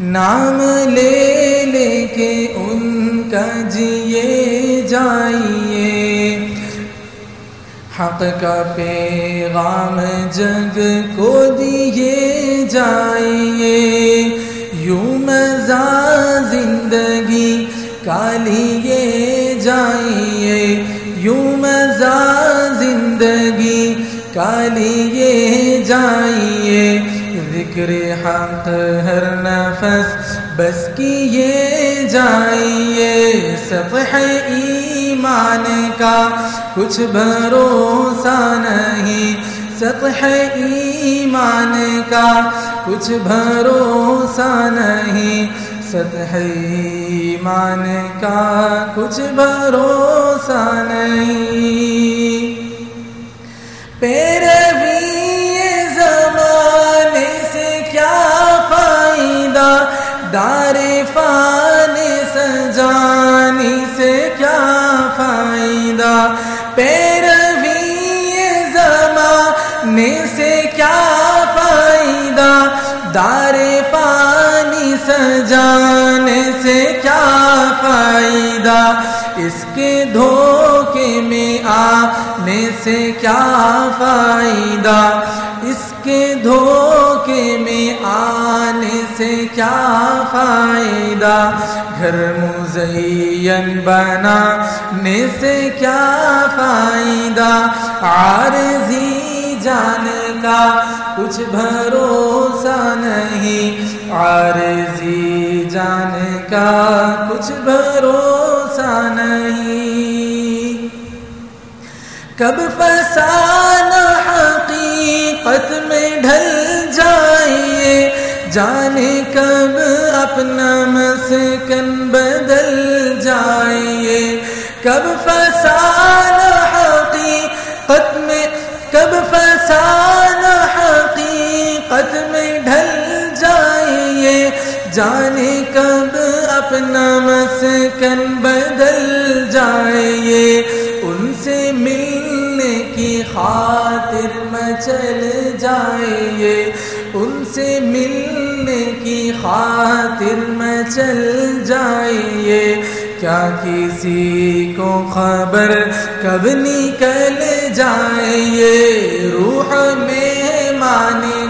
نام لے لے کے ان کا جیے جائیے۔ حق کا پیغام جگ کو دیے جائیے۔ یوں مزہ زندگی کا لیے جائیے۔ یوں مزہ زندگی کا لیے جائیے۔ ذکر حق ہر نفس، بس کیے جائیے سطح ایمان کا، کچھ بھروسہ نہیں سطح ایمان کا، کچھ بھروسہ نہیں سطح ایمان کا، کچھ بھروسہ نہیں دار فان سجانی سے کیا فائدہ؟ پیروی زمانے سے کیا فائدہ؟ دار پانی سجانے سے کیا فائدہ؟ اس کے دھوکے میں آنے سے کیا فائدہ؟ اس کے دھوکے سے کیا فائدہ؟ گھر مزین بنانے سے کیا فائدہ؟ عارضی جان کا کچھ بھروسہ نہیں، عارضی جان کا کچھ بھروسہ نہیں۔ کب فسانہ حقیقت میں جانے کب اپنا مسکن بدل جائیے کب فسانہ حقیقت میں کب فسانہ حقیقت میں ڈھل جائیے جانے کب اپنا مسکن بدل جائیے ان سے ملنے کی خاطر مچل جائیے ان سے ملنے کی خاطر مچل جائیے۔ کیا کسی کو خبر کب نکل جائیے؟ روح میں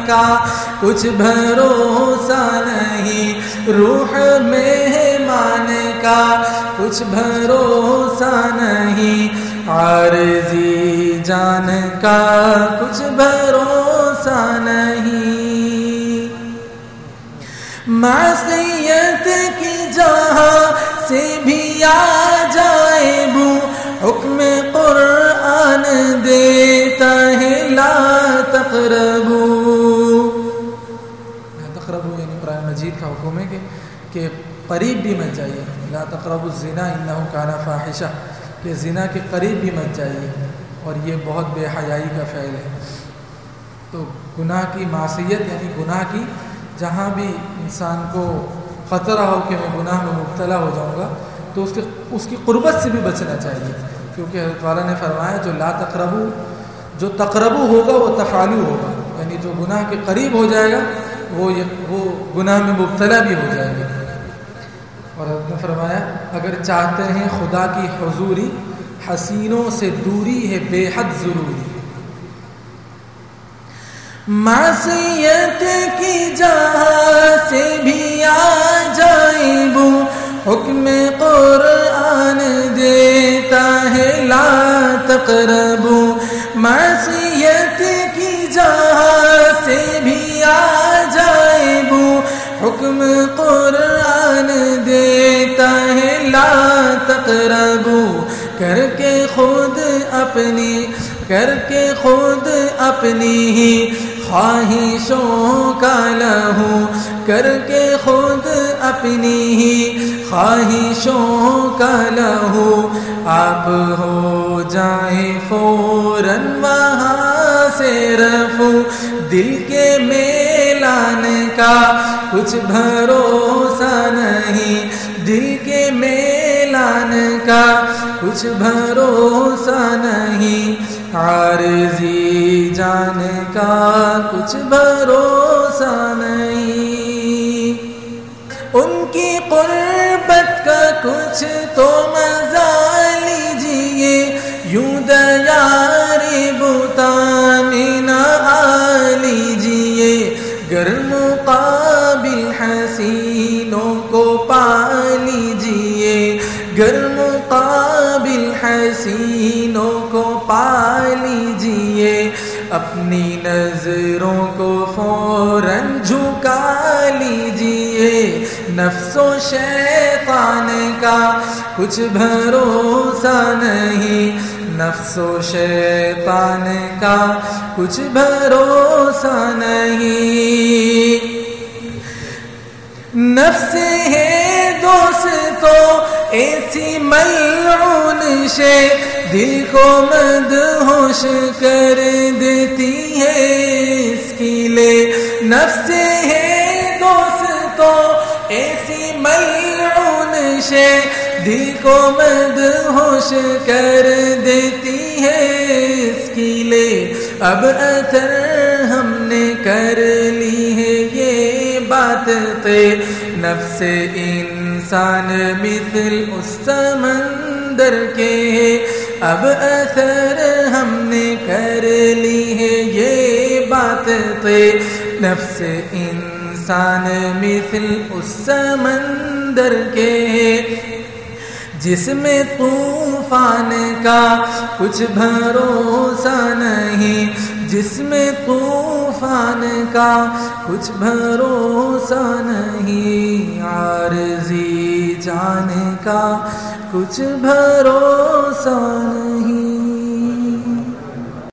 کا کچھ بھروسہ نہیں۔ روح میں مانے کا کچھ بھروسہ نہیں۔ عارضی جان کا کچھ بھروسہ نہیں۔ معصیت کی جہاں سے بھی آ جائے بو حکم قرآن دیتا ہے، لا تقربو۔ لا تقربو یعنی قرآن مجید کا حکم ہے کہ کہ قریب بھی مت جائیے۔ لا تقرب الزنا انہو کانا فاحشہ۔ کہ زنا کے قریب بھی مت جائیے۔ اور یہ بہت بے حیائی کا فعل ہے۔ تو گناہ کی معصیت یعنی گناہ کی جہاں بھی انسان کو خطرہ ہو کہ میں گناہ میں مبتلا ہو جاؤں گا، تو اس کے، اس کی قربت سے بھی بچنا چاہیے۔ کیونکہ حضرت والا نے فرمایا، جو لا تقربو، جو تقربو ہوگا، وہ تفالو ہوگا۔ یعنی جو گناہ کے قریب ہو جائے گا، وہ وہ گناہ میں مبتلا بھی ہو جائے گا۔ اور حضرت نے فرمایا، اگر چاہتے ہیں خدا کی حضوری، حسینوں سے دوری ہے، بے حد ضروری۔ معصیت کی جہاں سے بھی آ جائے وہ حکم قرآن دیتا ہے لا تقربو۔ معصیت کی جہاں سے بھی آ جائے وہ حکم قرآن دیتا ہے لا تقربو۔ کر کے خود اپنی، کر کے خود اپنی ہی۔ خواہشوں کا لہو کر کے خود اپنی ہی خواہشوں کا لہو آپ ہو جائیں فوراً وہاں سے رفو دل کے میلان کا کچھ بھروسہ نہیں دل کے میلان کا کچھ بھروسہ نہیں عارضی جان کا کچھ بھروسہ اپنی نظروں کو فوراً جھکا لیجیے نفس و شیطان کا کچھ بھروسہ نہیں۔ نفس و شیطان کا کچھ بھروسہ نہیں۔ نفس ہے دوست تو ایسی ملعون شے دل کو مد ہوش کر دیتی ہے اس کی لے نفس ہے دوست تو ایسی ملعون شے دل کو مد ہوش کر دیتی ہے اس کی لے اب اثر ہم نے کر لی ہے یہ بات تے نفس انسان مثل اس سمندر کے۔ اب اثر ہم نے کر لی ہے یہ بات تے نفس انسان مثل اس سمندر کے۔ جس میں طوفان کا کچھ بھروسہ نہیں، جس میں طوفان کا کچھ بھروسہ نہیں۔ عارضی جان کا کچھ بھروسہ نہیں۔